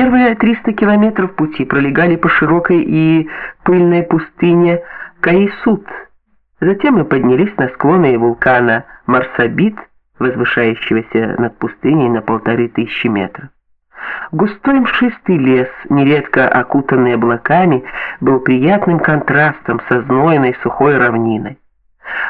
Первые 300 километров пути пролегали по широкой и пыльной пустыне Каисут. Затем мы поднялись на склоны вулкана Марсабит, возвышающегося над пустыней на полторы тысячи метров. Густой мшистый лес, нередко окутанный облаками, был приятным контрастом со знойной сухой равниной.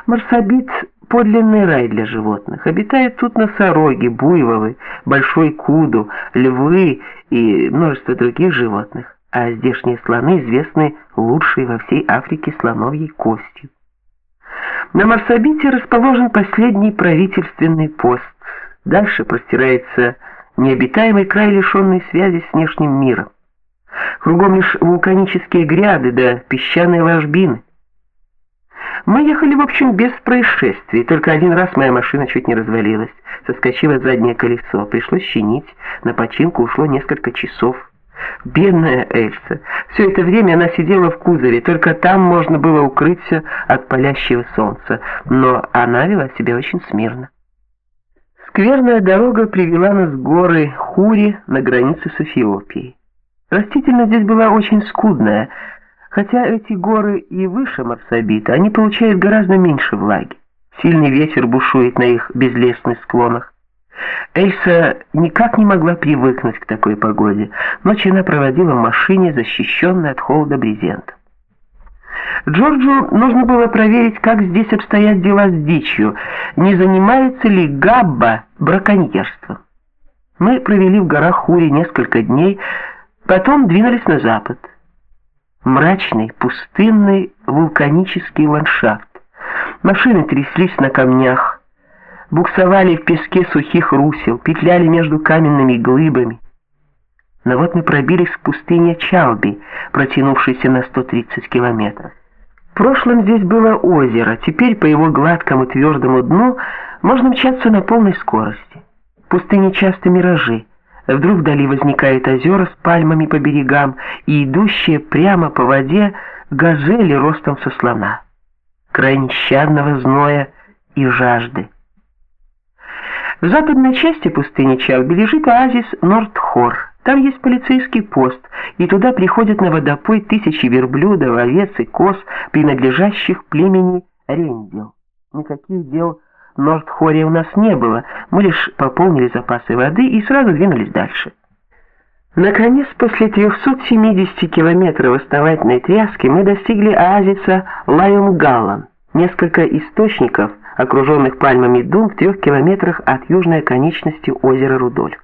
Марсабит – подлинный рай для животных. Обитают тут носороги, буйволы, большой куду, львы и множество других животных, а здешние слоны известны лучшей во всей Африке слоновьей костью. На Марсабите расположен последний правительственный пост. Дальше простирается необитаемый край, лишенный связи с внешним миром. Кругом лишь вулканические гряды да песчаные ложбины. Мы ехали, в общем, без происшествий. Только один раз моя машина чуть не развалилась. Соскочило заднее колесо, пришлось чинить. На починку ушло несколько часов. Бедная Эльса. Все это время она сидела в кузове, только там можно было укрыться от палящего солнца, но она вела себя очень смирно. Скверная дорога привела нас в горы Хури на границе с Эфиопией. Растительность здесь была очень скудная, хотя эти горы и выше Марсабита, они получают гораздо меньше влаги. Сильный ветер бушует на их безлесных склонах. Эльса никак не могла привыкнуть к такой погоде. Ночь она проводила в машине, защищенной от холода брезентом. Джорджу нужно было проверить, как здесь обстоят дела с дичью, не занимается ли Габба браконьерством. Мы провели в горах Хури несколько дней, потом двинулись на запад. Мрачный, пустынный, вулканический ландшафт. Машины тряслись на камнях, буксовали в песке сухих русел, петляли между каменными глыбами. Но вот мы пробились к пустыне Чалби, протянувшейся на 130 километров. В прошлом здесь было озеро, теперь по его гладкому твердому дну можно мчаться на полной скорости. В пустыне часто миражи. Вдруг вдали возникают озера с пальмами по берегам и идущие прямо по воде газели ростом со слона. Край нещадного зноя и жажды. В западной части пустыни Чалби лежит оазис Нордхор. Там есть полицейский пост, и туда приходят на водопой тысячи верблюдов, овец и коз, принадлежащих племени Рендел. Никаких дел в Нордхоре у нас не было, мы лишь пополнили запасы воды и сразу двинулись дальше. Наконец, после 370 километров основательной тряски мы достигли оазиса Лайонгаллан. Несколько источников, окруженных пальмами дум в трех километрах от южной оконечности озера Рудольф.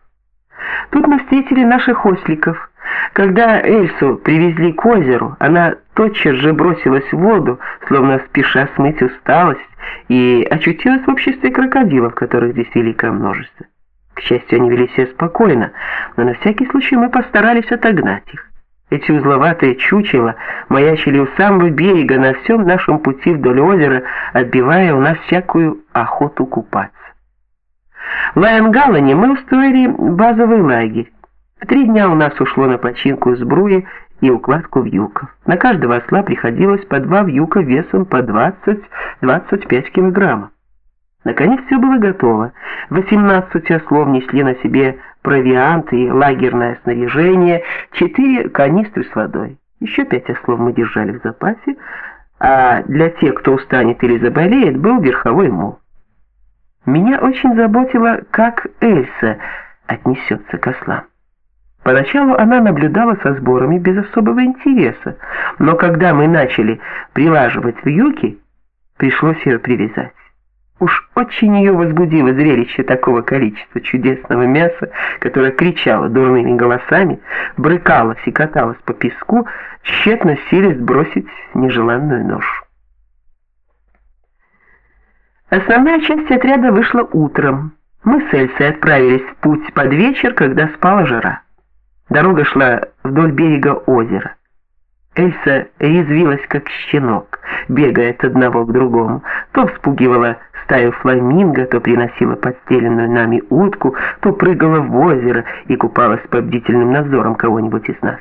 Тут мы встретили наших осликов. Когда Эльсу привезли к озеру, она тотчас же бросилась в воду, словно спеша смыть усталость, и очутилась в обществе крокодилов, которых здесь великое множество. К счастью, они вели себя спокойно, но на всякий случай мы постарались отогнать их. Эти узловатые чучела маячили у самого берега на всем нашем пути вдоль озера, отбивая у нас всякую охоту купаться. В Лайонгалане мы устроили базовый лагерь. Три дня у нас ушло на починку сбруи и укладку вьюков. На каждого осла приходилось по два вьюка весом по 20-25 килограммов. Наконец все было готово. 18 ослов несли на себе провиант и лагерное снаряжение, четыре канистры с водой. Еще пять ослов мы держали в запасе, а для тех, кто устанет или заболеет, был верховой мул. Меня очень заботило, как Эльса отнесется к ослам. Поначалу она наблюдала со сборами без особого интереса, но когда мы начали прилаживать вьюки, пришлось ее привязать. Уж очень ее возбудило зрелище такого количества чудесного мяса, которое кричало дурными голосами, брыкалось и каталось по песку, тщетно силясь сбросить нежеланную ношу. Основная часть отряда вышла утром. Мы с Эльсой отправились в путь под вечер, когда спала жара. Дорога шла вдоль берега озера. Эльса резвилась как щенок, бегая от одного к другому. То вспугивала стаю фламинго, то приносила подстеленную нами утку, то прыгала в озеро и купалась под бдительным надзором кого-нибудь из нас.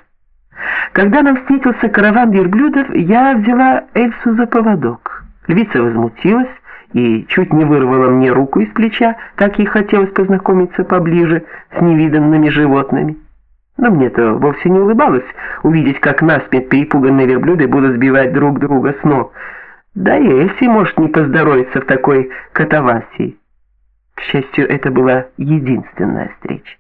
Когда нам встретился караван верблюдов, я взяла Эльсу за поводок. Львица возмутилась, и чуть не вырвала мне руку из плеча, так ей хотелось познакомиться поближе с невиданными животными. Но мне-то вовсе не улыбалось увидеть, как насмерть перепуганные верблюды будут сбивать друг друга с ног. Да и Эсси может не поздоровиться в такой катавасии. К счастью, это была единственная встреча.